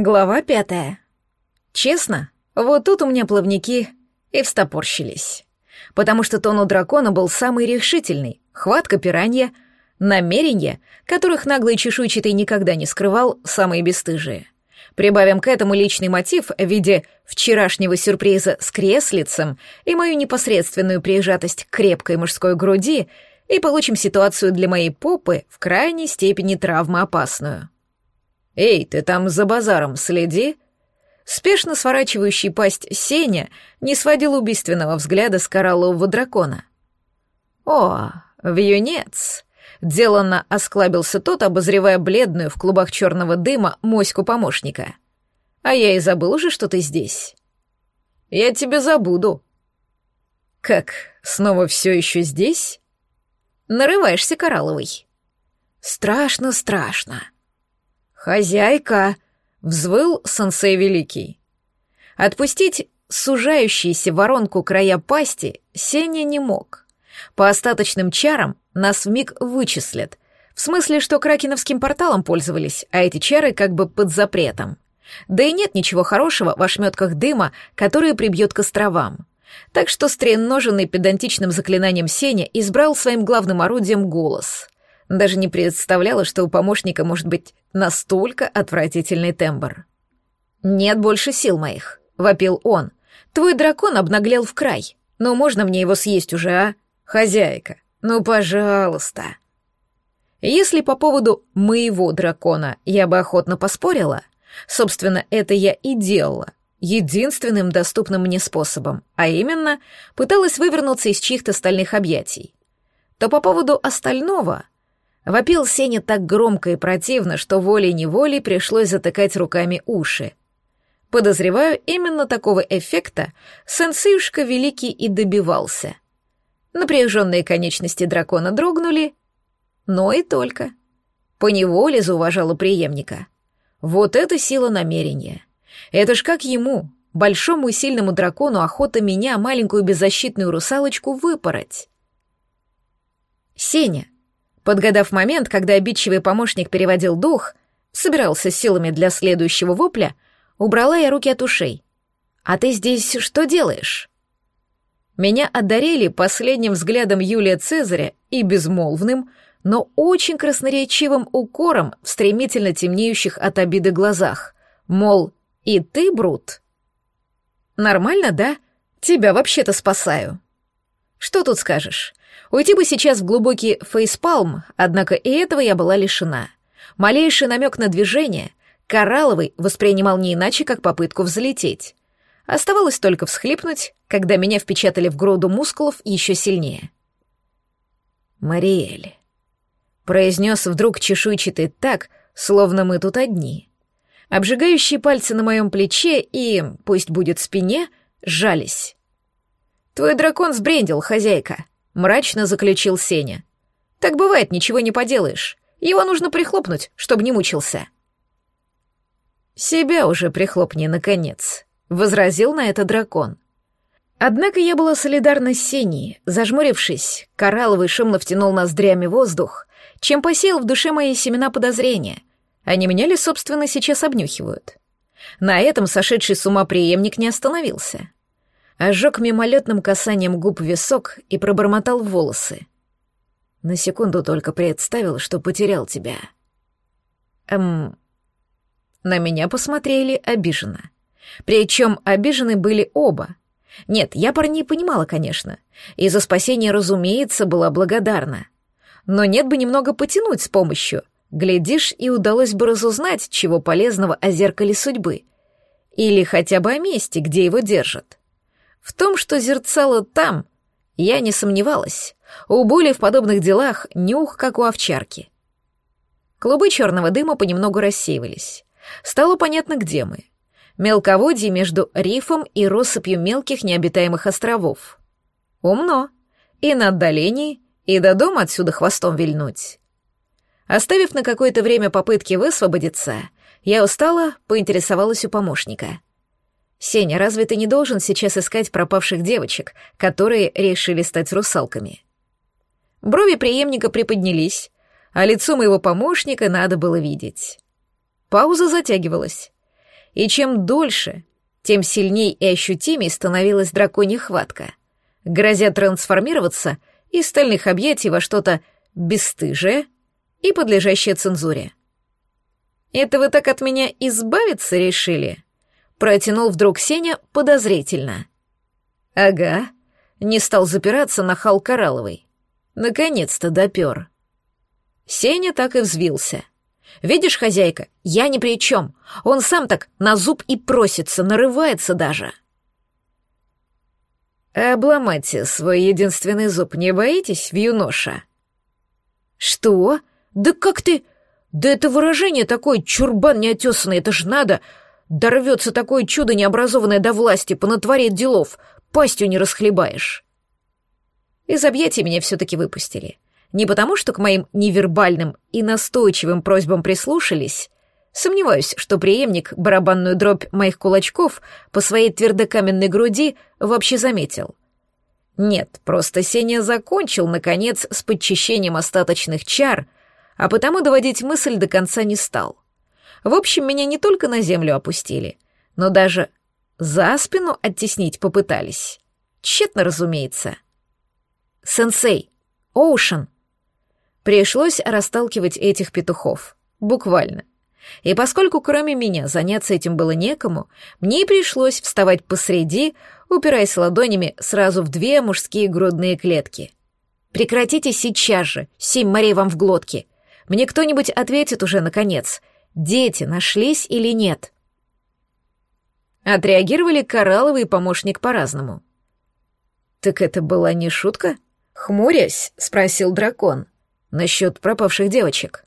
Глава пятая. Честно, вот тут у меня плавники и встопорщились. Потому что тон у дракона был самый решительный, хватка пиранья, намерения, которых наглый чешуйчатый никогда не скрывал, самые бесстыжие. Прибавим к этому личный мотив в виде вчерашнего сюрприза с креслицем и мою непосредственную прижатость к крепкой мужской груди, и получим ситуацию для моей попы в крайней степени травмоопасную. «Эй, ты там за базаром следи!» Спешно сворачивающий пасть Сеня не сводил убийственного взгляда с кораллового дракона. «О, вьюнец!» — деланно осклабился тот, обозревая бледную в клубах черного дыма моську помощника. «А я и забыл уже, что ты здесь». «Я тебя забуду». «Как, снова все еще здесь?» «Нарываешься, Коралловый». «Страшно, страшно», «Хозяйка!» — взвыл сенсей Великий. Отпустить сужающийся воронку края пасти Сеня не мог. По остаточным чарам нас вмиг вычислят. В смысле, что кракеновским порталом пользовались, а эти чары как бы под запретом. Да и нет ничего хорошего в ошметках дыма, которые прибьет к островам. Так что стреноженный педантичным заклинанием Сеня избрал своим главным орудием голос. Даже не представляла, что у помощника может быть настолько отвратительный тембр. «Нет больше сил моих», — вопил он. «Твой дракон обнаглел в край. Ну, можно мне его съесть уже, а? Хозяйка, ну, пожалуйста». Если по поводу моего дракона я бы охотно поспорила, собственно, это я и делала, единственным доступным мне способом, а именно пыталась вывернуться из чьих-то стальных объятий, то по поводу остального — Вопил Сеня так громко и противно, что волей-неволей пришлось затыкать руками уши. Подозреваю, именно такого эффекта сенсеюшка Великий и добивался. Напряженные конечности дракона дрогнули, но и только. Поневоле зауважала преемника. Вот это сила намерения. Это ж как ему, большому и сильному дракону, охота меня, маленькую беззащитную русалочку, выпороть. «Сеня, Подгадав момент, когда обидчивый помощник переводил дух, собирался силами для следующего вопля, убрала я руки от ушей. «А ты здесь что делаешь?» Меня одарили последним взглядом Юлия Цезаря и безмолвным, но очень красноречивым укором в стремительно темнеющих от обиды глазах. Мол, и ты, Брут? Нормально, да? Тебя вообще-то спасаю. Что тут скажешь? Уйти бы сейчас в глубокий фейспалм, однако и этого я была лишена. Малейший намек на движение Коралловый воспринимал не иначе, как попытку взлететь. Оставалось только всхлипнуть, когда меня впечатали в груду мускулов еще сильнее. «Мариэль», — произнес вдруг чешуйчатый так, словно мы тут одни. Обжигающие пальцы на моем плече и, пусть будет спине, сжались. «Твой дракон сбрендил, хозяйка», мрачно заключил Сеня. Так бывает, ничего не поделаешь. Его нужно прихлопнуть, чтобы не мучился. Себя уже прихлопни, наконец, возразил на это дракон. Однако я была солидарна с Сеней. Зажмурившись, коралловый шумно втянул ноздрями воздух, чем посеял в душе мои семена подозрения. Они меня ли, собственно, сейчас обнюхивают? На этом сошедший с ума преемник не остановился ожег мимолетным касанием губ висок и пробормотал волосы. На секунду только представил, что потерял тебя. Эм... На меня посмотрели обиженно. Причем обижены были оба. Нет, я парней понимала, конечно, и за спасение, разумеется, была благодарна. Но нет бы немного потянуть с помощью. Глядишь, и удалось бы разузнать, чего полезного о зеркале судьбы. Или хотя бы о месте, где его держат. В том, что зерцало там, я не сомневалась. У Були в подобных делах нюх, как у овчарки. Клубы черного дыма понемногу рассеивались. Стало понятно, где мы. Мелководье между рифом и россыпью мелких необитаемых островов. Умно. И на отдалении, и до дома отсюда хвостом вильнуть. Оставив на какое-то время попытки высвободиться, я устала, поинтересовалась у помощника. «Сеня, разве ты не должен сейчас искать пропавших девочек, которые решили стать русалками?» Брови преемника приподнялись, а лицо моего помощника надо было видеть. Пауза затягивалась. и чем дольше, тем сильней и ощутимей становилась драконья хватка, грозя трансформироваться из стальных объятий во что-то бесстыжее и подлежащее цензуре. «Это вы так от меня избавиться решили?» — протянул вдруг Сеня подозрительно. «Ага», — не стал запираться на хал Коралловой. Наконец-то допер. Сеня так и взвился. «Видишь, хозяйка, я ни при чем. Он сам так на зуб и просится, нарывается даже». «Обломать свой единственный зуб не боитесь, вьюноша?» «Что? Да как ты...» Да это выражение такое, чурбан неотесанный, это ж надо. Дорвется такое чудо необразованное до власти, понатворит делов, пастью не расхлебаешь. Из объятий меня все-таки выпустили. Не потому, что к моим невербальным и настойчивым просьбам прислушались. Сомневаюсь, что преемник барабанную дробь моих кулачков по своей твердокаменной груди вообще заметил. Нет, просто Сеня закончил, наконец, с подчищением остаточных чар — а потому доводить мысль до конца не стал. В общем, меня не только на землю опустили, но даже за спину оттеснить попытались. Тщетно, разумеется. «Сенсей! Оушен!» Пришлось расталкивать этих петухов. Буквально. И поскольку кроме меня заняться этим было некому, мне пришлось вставать посреди, упираясь ладонями сразу в две мужские грудные клетки. «Прекратите сейчас же, семь морей вам в глотке!» Мне кто-нибудь ответит уже, наконец, дети нашлись или нет. Отреагировали Коралловый помощник по-разному. «Так это была не шутка?» Хмурясь, спросил дракон. Насчет пропавших девочек.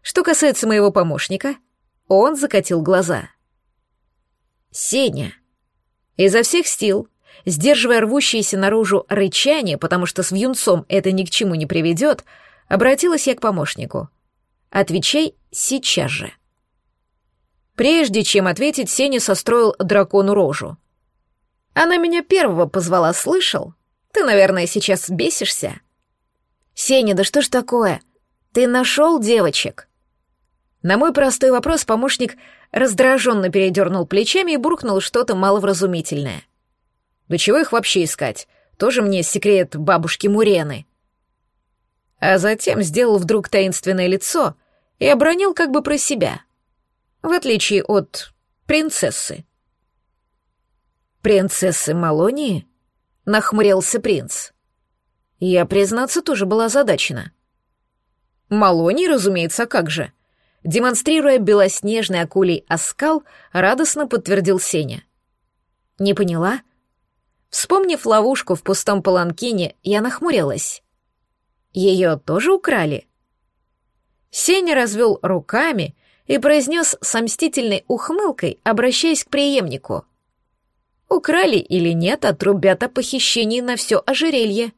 Что касается моего помощника, он закатил глаза. «Сеня!» Изо всех сил, сдерживая рвущееся наружу рычание, потому что с вьюнцом это ни к чему не приведет, — Обратилась я к помощнику. «Отвечай сейчас же». Прежде чем ответить, Сеня состроил дракону рожу. «Она меня первого позвала, слышал? Ты, наверное, сейчас бесишься?» «Сеня, да что ж такое? Ты нашел девочек?» На мой простой вопрос помощник раздраженно передернул плечами и буркнул что-то маловразумительное. «Да чего их вообще искать? Тоже мне секрет бабушки Мурены» а затем сделал вдруг таинственное лицо и обронил как бы про себя, в отличие от принцессы. «Принцессы Малонии?» — нахмурился принц. Я, признаться, тоже была озадачена. «Малонии, разумеется, как же?» Демонстрируя белоснежный акулий оскал, радостно подтвердил Сеня. «Не поняла?» Вспомнив ловушку в пустом паланкине, я нахмурилась. Ее тоже украли?» Сеня развел руками и произнес с мстительной ухмылкой, обращаясь к преемнику. «Украли или нет, отрубят о похищении на все ожерелье».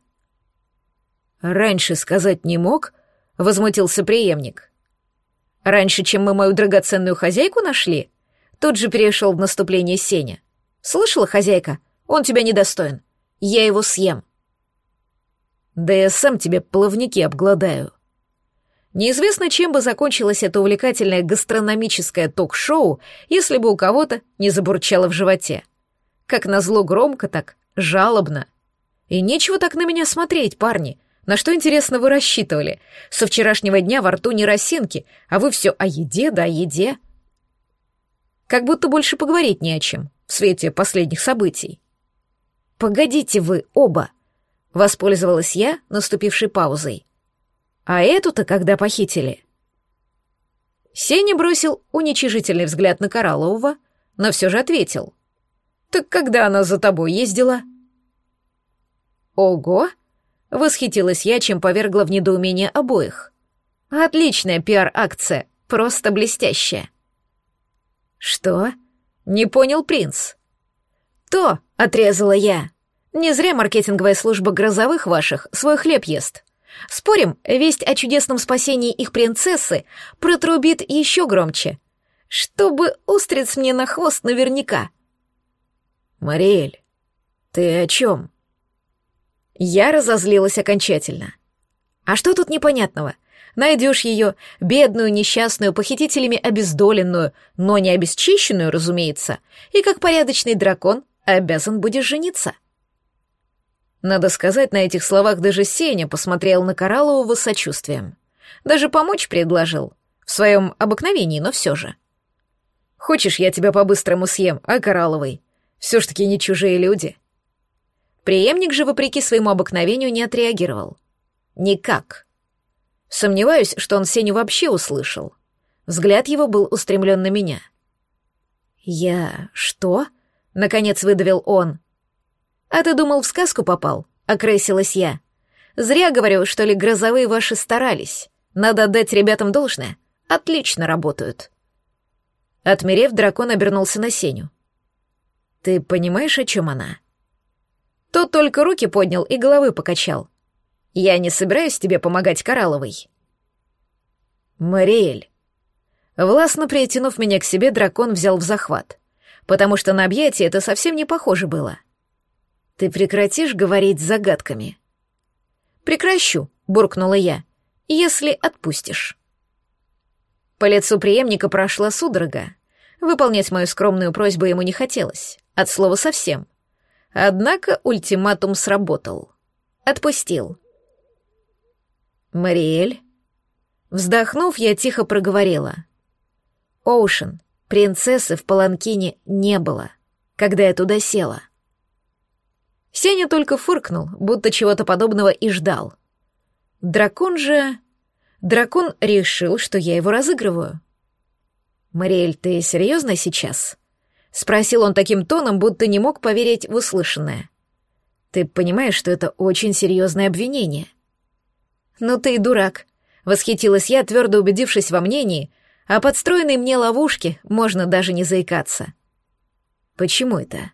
«Раньше сказать не мог?» — возмутился преемник. «Раньше, чем мы мою драгоценную хозяйку нашли?» Тут же перешел в наступление Сеня. «Слышала, хозяйка? Он тебя недостоин. Я его съем». Да я сам тебе плавники обгладаю. Неизвестно, чем бы закончилось это увлекательное гастрономическое ток-шоу, если бы у кого-то не забурчало в животе. Как назло громко, так жалобно. И нечего так на меня смотреть, парни. На что, интересно, вы рассчитывали? Со вчерашнего дня во рту не росинки, а вы все о еде да о еде. Как будто больше поговорить не о чем в свете последних событий. Погодите вы оба. Воспользовалась я наступившей паузой. А эту-то когда похитили? Сеня бросил уничижительный взгляд на Кораллового, но все же ответил. «Так когда она за тобой ездила?» «Ого!» — восхитилась я, чем повергла в недоумение обоих. «Отличная пиар-акция, просто блестящая». «Что?» — не понял принц. «То!» — отрезала я. Не зря маркетинговая служба грозовых ваших свой хлеб ест. Спорим, весть о чудесном спасении их принцессы протрубит еще громче. Чтобы устриц мне на хвост наверняка. Мариэль, ты о чем? Я разозлилась окончательно. А что тут непонятного? Найдешь ее, бедную, несчастную, похитителями обездоленную, но не обесчищенную, разумеется, и как порядочный дракон обязан будешь жениться. Надо сказать, на этих словах даже Сеня посмотрел на Кораллового сочувствием. Даже помочь предложил. В своем обыкновении, но все же. «Хочешь, я тебя по-быстрому съем, а, Коралловый? Все ж таки не чужие люди». Приемник же, вопреки своему обыкновению, не отреагировал. Никак. Сомневаюсь, что он Сеню вообще услышал. Взгляд его был устремлен на меня. «Я... что?» — наконец выдавил он. «А ты думал, в сказку попал?» — окрысилась я. «Зря говорю, что ли грозовые ваши старались. Надо отдать ребятам должное. Отлично работают». Отмерев, дракон обернулся на Сеню. «Ты понимаешь, о чем она?» Тот только руки поднял и головы покачал. «Я не собираюсь тебе помогать, Коралловой». «Мариэль». Властно притянув меня к себе, дракон взял в захват, потому что на объятие это совсем не похоже было. «Ты прекратишь говорить загадками?» «Прекращу», — буркнула я, — «если отпустишь». По лицу преемника прошла судорога. Выполнять мою скромную просьбу ему не хотелось, от слова совсем. Однако ультиматум сработал. Отпустил. «Мариэль?» Вздохнув, я тихо проговорила. «Оушен, принцессы в Паланкине не было, когда я туда села». Сеня только фыркнул, будто чего-то подобного и ждал. Дракон же... Дракон решил, что я его разыгрываю. «Мариэль, ты серьезно сейчас?» — спросил он таким тоном, будто не мог поверить в услышанное. «Ты понимаешь, что это очень серьезное обвинение?» «Ну ты и дурак», — восхитилась я, твердо убедившись во мнении, о подстроенной мне ловушке можно даже не заикаться. «Почему это?»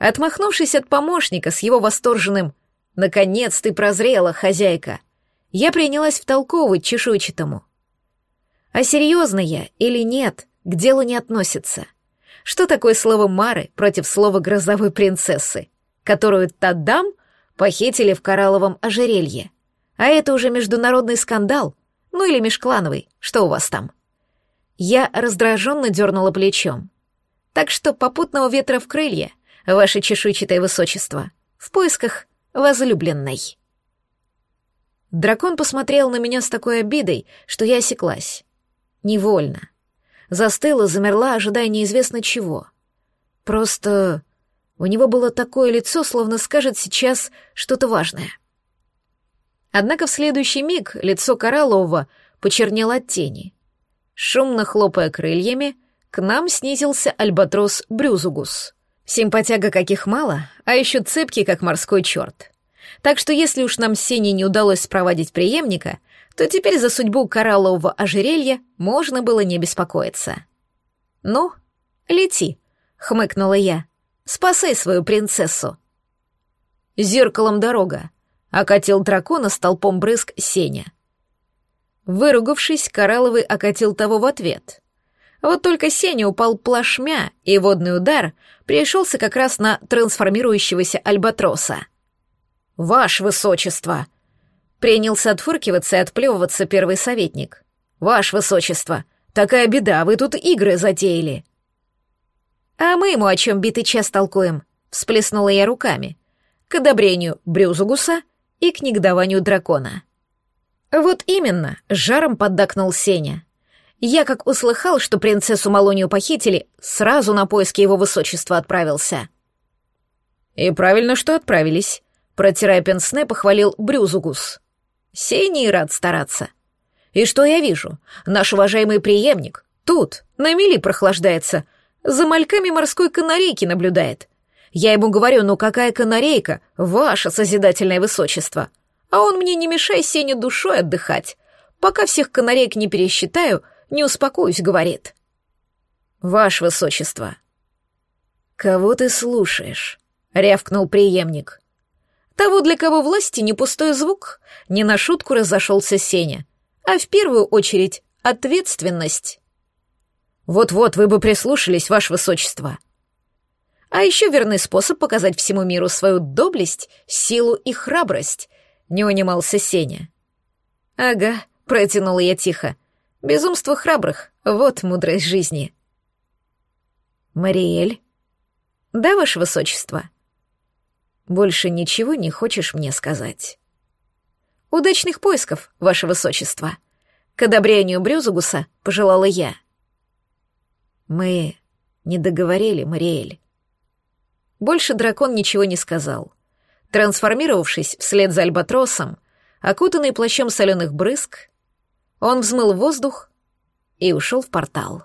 Отмахнувшись от помощника с его восторженным «Наконец ты прозрела, хозяйка!» я принялась втолковывать чешуйчатому. А серьезно я или нет, к делу не относится. Что такое слово «мары» против слова «грозовой принцессы», которую Таддам похитили в коралловом ожерелье? А это уже международный скандал, ну или межклановый, что у вас там? Я раздраженно дернула плечом. Так что попутного ветра в крылья — ваше чешуйчатое высочество, в поисках возлюбленной». Дракон посмотрел на меня с такой обидой, что я осеклась. Невольно. Застыла, замерла, ожидая неизвестно чего. Просто у него было такое лицо, словно скажет сейчас что-то важное. Однако в следующий миг лицо Кораллова почернело от тени. Шумно хлопая крыльями, к нам снизился альбатрос Брюзугус — Симпатяга каких мало, а еще цепкий, как морской черт. Так что если уж нам с Сеней не удалось спровадить преемника, то теперь за судьбу кораллового ожерелья можно было не беспокоиться. «Ну, лети», — хмыкнула я, — «спасай свою принцессу». «Зеркалом дорога», — окатил дракона столпом брызг Сеня. Выругавшись, Коралловый окатил того в ответ. Вот только Сеня упал плашмя, и водный удар пришелся как раз на трансформирующегося альбатроса. «Ваше высочество!» Принялся отфыркиваться и отплевываться первый советник. «Ваше высочество! Такая беда, вы тут игры затеяли!» «А мы ему о чем битый час толкуем?» — всплеснула я руками. К одобрению Брюзугуса и к негодованию дракона. «Вот именно!» — жаром поддакнул Сеня. Я, как услыхал, что принцессу Малонию похитили, сразу на поиски его высочества отправился. И правильно, что отправились, протирая пенсне, похвалил Брюзугус. Сений рад стараться. И что я вижу? Наш уважаемый преемник тут, на мели прохлаждается, за мальками морской канарейки наблюдает. Я ему говорю, ну какая канарейка, ваше созидательное высочество. А он мне не мешай Сене душой отдыхать. Пока всех канарейк не пересчитаю, не успокоюсь, говорит. Ваше высочество. Кого ты слушаешь? рявкнул преемник. Того, для кого власти не пустой звук, не на шутку разошелся Сеня, а в первую очередь ответственность. Вот-вот вы бы прислушались, ваше высочество. А еще верный способ показать всему миру свою доблесть, силу и храбрость, не унимался Сеня. Ага, протянула я тихо. Безумство храбрых, вот мудрость жизни. Мариэль? Да, ваше высочество? Больше ничего не хочешь мне сказать. Удачных поисков, ваше высочество. К одобрению Брюзугуса пожелала я. Мы не договорили, Мариэль. Больше дракон ничего не сказал. Трансформировавшись вслед за альбатросом, окутанный плащом соленых брызг, он взмыл воздух и ушел в портал.